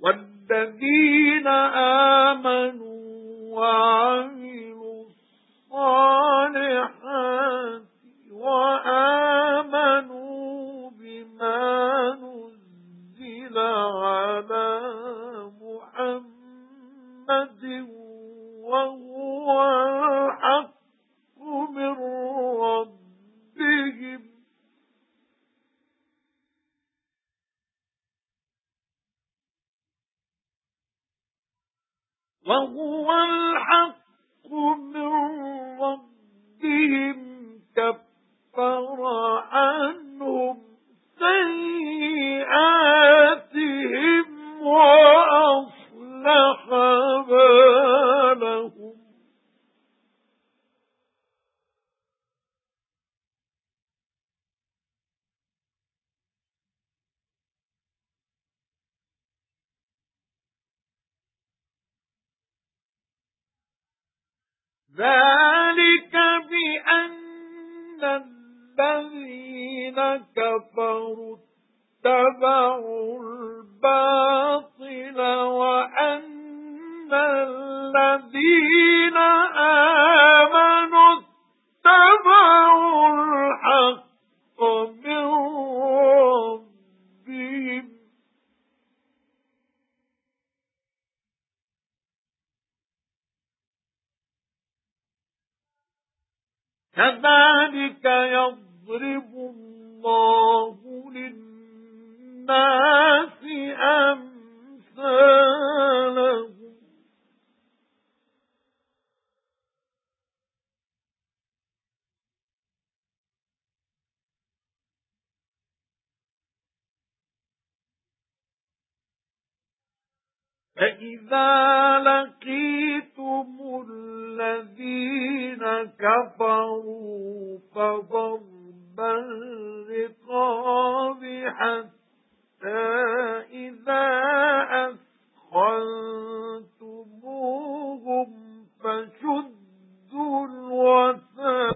والذين آمنوا وعملوا الصالحات وآمنوا بما نزل على محمد وهو الحق من ربهم وهو الحق من ربهم كفر عنهم سيئاتهم وأصلح بالهم. ذلك بأن الذين كفروا اتبعوا الباطل كذلك يضرب الله للناس أمثالهم. فإذا لقيتم الذين كفروا فضرب الرقاب حتى